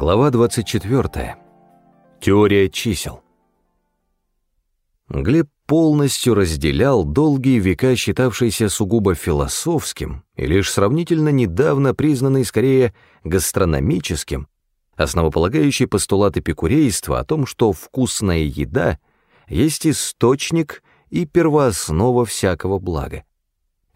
Глава 24. Теория чисел. Глеб полностью разделял долгие века считавшийся сугубо философским и лишь сравнительно недавно признанный скорее гастрономическим, основополагающий постулат эпикурейства о том, что вкусная еда есть источник и первооснова всякого блага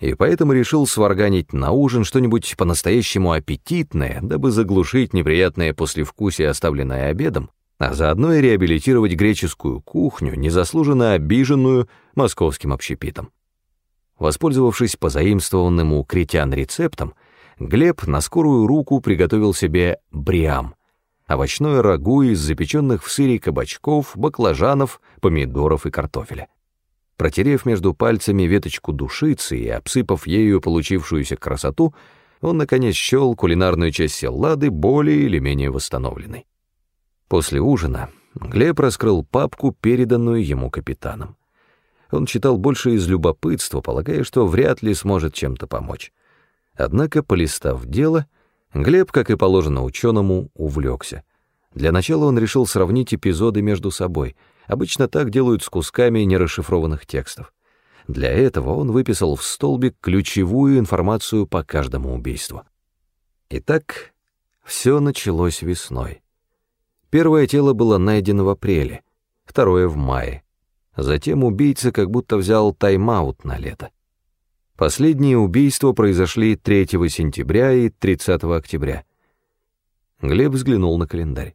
и поэтому решил сварганить на ужин что-нибудь по-настоящему аппетитное, дабы заглушить неприятное послевкусие, оставленное обедом, а заодно и реабилитировать греческую кухню, незаслуженно обиженную московским общепитом. Воспользовавшись позаимствованным у критян рецептом, Глеб на скорую руку приготовил себе бриам — овощное рагу из запеченных в сыре кабачков, баклажанов, помидоров и картофеля. Протерев между пальцами веточку душицы и обсыпав ею получившуюся красоту, он, наконец, счел кулинарную часть селлады более или менее восстановленной. После ужина Глеб раскрыл папку, переданную ему капитаном. Он читал больше из любопытства, полагая, что вряд ли сможет чем-то помочь. Однако, полистав дело, Глеб, как и положено ученому, увлекся. Для начала он решил сравнить эпизоды между собой — Обычно так делают с кусками нерасшифрованных текстов. Для этого он выписал в столбик ключевую информацию по каждому убийству. Итак, все началось весной. Первое тело было найдено в апреле, второе — в мае. Затем убийца как будто взял тайм-аут на лето. Последние убийства произошли 3 сентября и 30 октября. Глеб взглянул на календарь.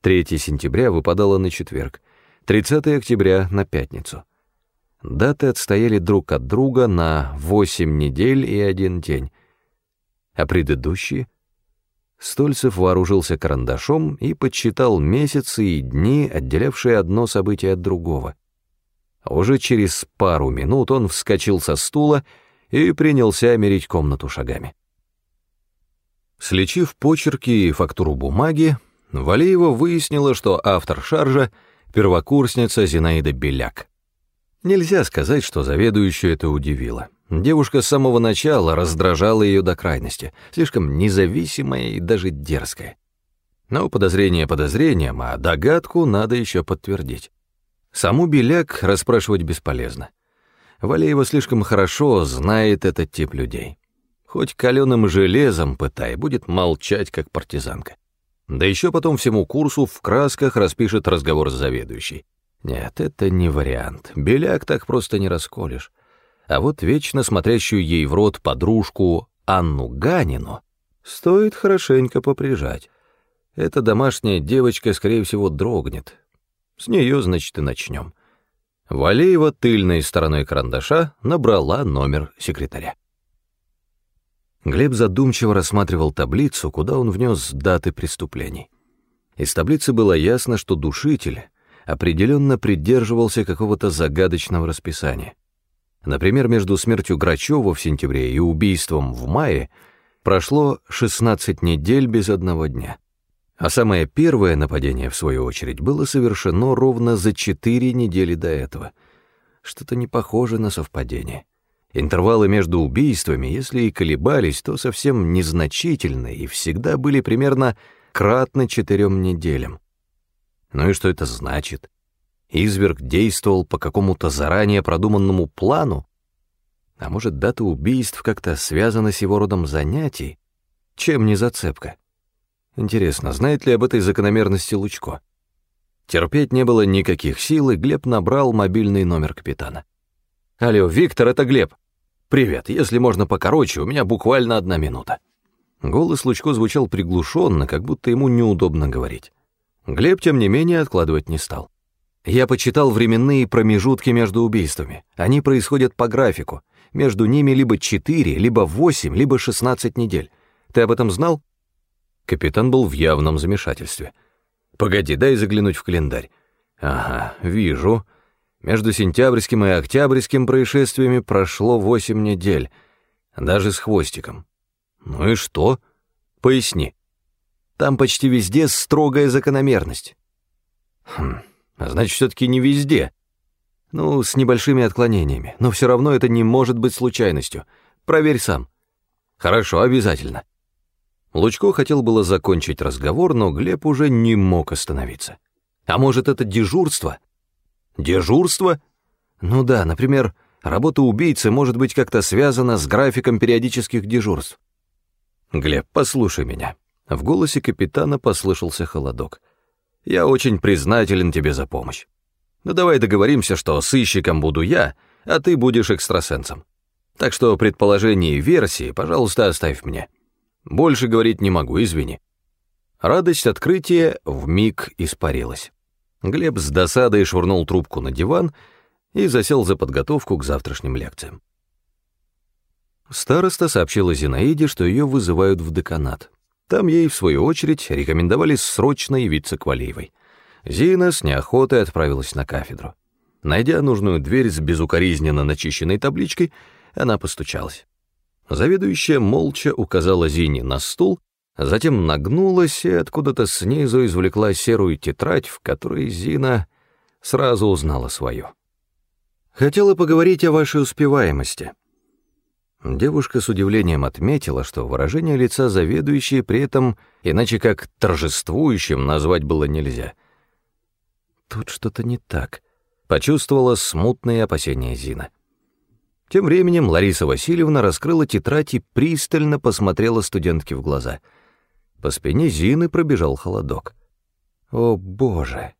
3 сентября выпадало на четверг, 30 октября на пятницу. Даты отстояли друг от друга на 8 недель и один день. А предыдущие? Стольцев вооружился карандашом и подсчитал месяцы и дни, отделявшие одно событие от другого. Уже через пару минут он вскочил со стула и принялся мерить комнату шагами. Слечив почерки и фактуру бумаги, Валеева выяснила, что автор шаржа — первокурсница Зинаида Беляк. Нельзя сказать, что заведующую это удивило. Девушка с самого начала раздражала ее до крайности, слишком независимая и даже дерзкая. Но подозрение подозрением, а догадку надо еще подтвердить. Саму Беляк расспрашивать бесполезно. Валеева слишком хорошо знает этот тип людей. Хоть каленым железом пытай, будет молчать, как партизанка. Да еще потом всему курсу в красках распишет разговор с заведующей. Нет, это не вариант. Беляк так просто не расколешь. А вот вечно смотрящую ей в рот подружку Анну Ганину стоит хорошенько поприжать. Эта домашняя девочка, скорее всего, дрогнет. С нее, значит, и начнем. Валеева тыльной стороной карандаша набрала номер секретаря. Глеб задумчиво рассматривал таблицу, куда он внес даты преступлений. Из таблицы было ясно, что душитель определенно придерживался какого-то загадочного расписания. Например, между смертью Грачева в сентябре и убийством в мае прошло 16 недель без одного дня. А самое первое нападение, в свою очередь, было совершено ровно за 4 недели до этого. Что-то не похоже на совпадение. Интервалы между убийствами, если и колебались, то совсем незначительны и всегда были примерно кратно четырем неделям. Ну и что это значит? Изверг действовал по какому-то заранее продуманному плану? А может, дата убийств как-то связана с его родом занятий? Чем не зацепка? Интересно, знает ли об этой закономерности Лучко? Терпеть не было никаких сил, и Глеб набрал мобильный номер капитана. «Алло, Виктор, это Глеб. «Привет, если можно покороче, у меня буквально одна минута». Голос Лучко звучал приглушенно, как будто ему неудобно говорить. Глеб, тем не менее, откладывать не стал. Я почитал временные промежутки между убийствами. Они происходят по графику. Между ними либо 4, либо 8, либо 16 недель. Ты об этом знал? Капитан был в явном замешательстве. Погоди, дай заглянуть в календарь. Ага, вижу. Между сентябрьским и октябрьским происшествиями прошло восемь недель, даже с хвостиком. Ну и что? Поясни. Там почти везде строгая закономерность. Хм, а значит, все-таки не везде. Ну, с небольшими отклонениями, но все равно это не может быть случайностью. Проверь сам. Хорошо, обязательно. Лучко хотел было закончить разговор, но Глеб уже не мог остановиться. А может, это дежурство? Дежурство? Ну да, например, работа убийцы может быть как-то связана с графиком периодических дежурств. Глеб, послушай меня. В голосе капитана послышался холодок. Я очень признателен тебе за помощь. Но давай договоримся, что сыщиком буду я, а ты будешь экстрасенсом. Так что предположение и версии, пожалуйста, оставь мне. Больше говорить не могу, извини. Радость открытия вмиг испарилась. Глеб с досадой швырнул трубку на диван и засел за подготовку к завтрашним лекциям. Староста сообщила Зинаиде, что ее вызывают в деканат. Там ей, в свою очередь, рекомендовали срочно явиться к Валеевой. Зина с неохотой отправилась на кафедру. Найдя нужную дверь с безукоризненно начищенной табличкой, она постучалась. Заведующая молча указала Зине на стул, затем нагнулась и откуда-то снизу извлекла серую тетрадь, в которой Зина сразу узнала свою. «Хотела поговорить о вашей успеваемости». Девушка с удивлением отметила, что выражение лица заведующей при этом иначе как торжествующим назвать было нельзя. «Тут что-то не так», — почувствовала смутные опасения Зина. Тем временем Лариса Васильевна раскрыла тетрадь и пристально посмотрела студентке в глаза. По спине Зины пробежал холодок. О, боже!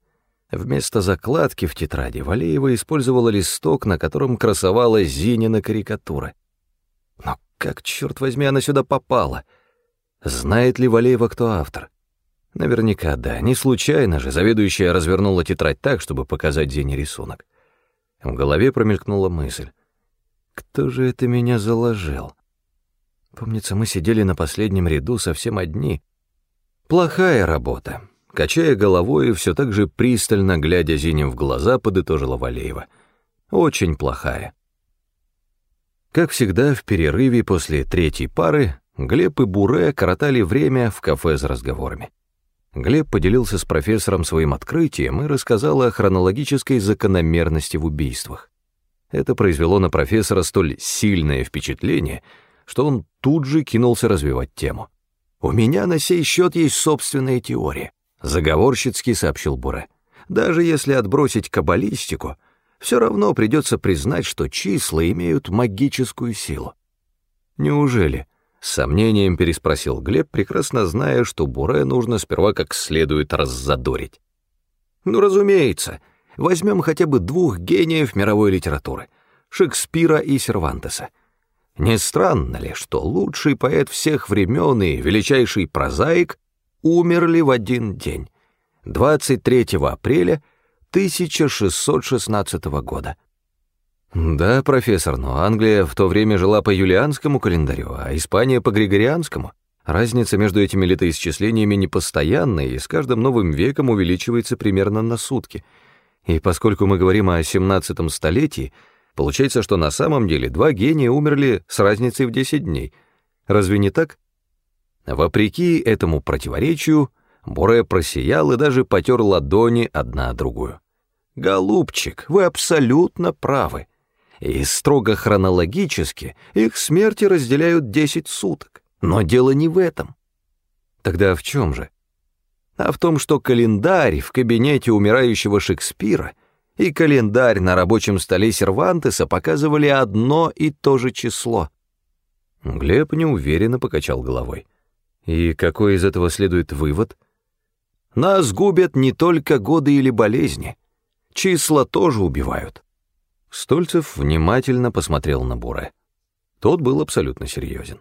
Вместо закладки в тетради Валеева использовала листок, на котором красовалась Зинина карикатура. Но как, черт возьми, она сюда попала? Знает ли Валеева, кто автор? Наверняка да, не случайно же заведующая развернула тетрадь так, чтобы показать Зине рисунок. В голове промелькнула мысль. Кто же это меня заложил? Помнится, мы сидели на последнем ряду совсем одни. Плохая работа. Качая головой и все так же пристально глядя Зине в глаза, подытожила Валеева. Очень плохая. Как всегда, в перерыве после третьей пары Глеб и Буре коротали время в кафе за разговорами. Глеб поделился с профессором своим открытием и рассказал о хронологической закономерности в убийствах. Это произвело на профессора столь сильное впечатление, что он тут же кинулся развивать тему. «У меня на сей счет есть собственная теория», — заговорщицки сообщил Буре. «Даже если отбросить каббалистику, все равно придется признать, что числа имеют магическую силу». «Неужели?» — с сомнением переспросил Глеб, прекрасно зная, что Буре нужно сперва как следует раззадорить. «Ну, разумеется», Возьмем хотя бы двух гениев мировой литературы — Шекспира и Сервантеса. Не странно ли, что лучший поэт всех времен и величайший прозаик умерли в один день, 23 апреля 1616 года? Да, профессор, но Англия в то время жила по юлианскому календарю, а Испания по григорианскому. Разница между этими летоисчислениями непостоянная и с каждым новым веком увеличивается примерно на сутки — и поскольку мы говорим о 17 столетии, получается, что на самом деле два гения умерли с разницей в 10 дней. Разве не так? Вопреки этому противоречию, Буре просиял и даже потер ладони одна о другую. «Голубчик, вы абсолютно правы. И строго хронологически их смерти разделяют 10 суток. Но дело не в этом. Тогда в чем же? а в том, что календарь в кабинете умирающего Шекспира и календарь на рабочем столе Сервантеса показывали одно и то же число. Глеб неуверенно покачал головой. И какой из этого следует вывод? Нас губят не только годы или болезни. Числа тоже убивают. Стольцев внимательно посмотрел на Буре. Тот был абсолютно серьезен.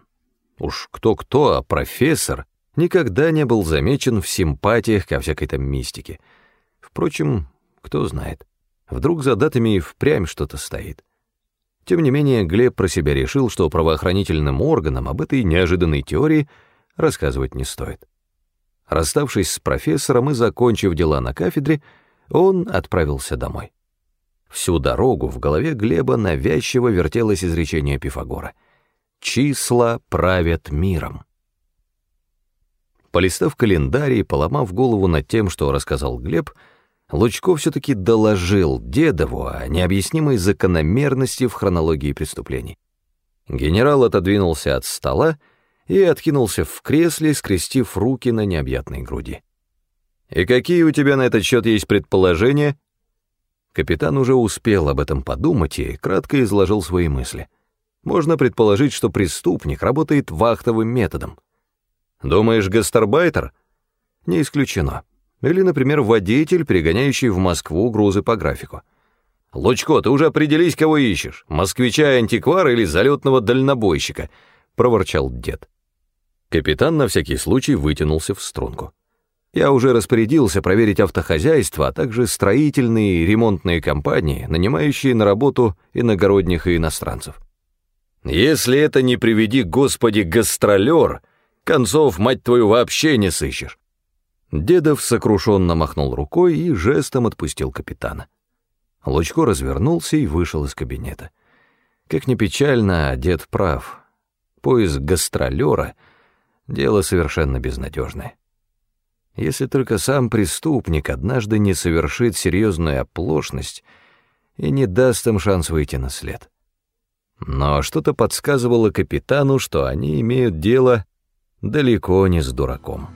Уж кто-кто, а профессор никогда не был замечен в симпатиях ко всякой там мистике. Впрочем, кто знает, вдруг за датами и впрямь что-то стоит. Тем не менее, Глеб про себя решил, что правоохранительным органам об этой неожиданной теории рассказывать не стоит. Расставшись с профессором и закончив дела на кафедре, он отправился домой. Всю дорогу в голове Глеба навязчиво вертелось изречение Пифагора. «Числа правят миром». Полистав календарь и поломав голову над тем, что рассказал Глеб, Лучко все-таки доложил Дедову о необъяснимой закономерности в хронологии преступлений. Генерал отодвинулся от стола и откинулся в кресле, скрестив руки на необъятной груди. «И какие у тебя на этот счет есть предположения?» Капитан уже успел об этом подумать и кратко изложил свои мысли. Можно предположить, что преступник работает вахтовым методом. Думаешь, гастарбайтер? Не исключено. Или, например, водитель, перегоняющий в Москву грузы по графику. «Лучко, ты уже определись, кого ищешь, москвича-антиквара или залетного дальнобойщика», — проворчал дед. Капитан на всякий случай вытянулся в струнку. Я уже распорядился проверить автохозяйство, а также строительные и ремонтные компании, нанимающие на работу иногородних и иностранцев. Если это не приведи, Господи, гастролер, концов, мать твою, вообще не сыщешь. Дедов сокрушенно махнул рукой и жестом отпустил капитана. Лучко развернулся и вышел из кабинета. Как ни печально, а дед прав. Поиск гастролера — дело совершенно безнадежное если только сам преступник однажды не совершит серьезную оплошность и не даст им шанс выйти на след. Но что-то подсказывало капитану, что они имеют дело далеко не с дураком.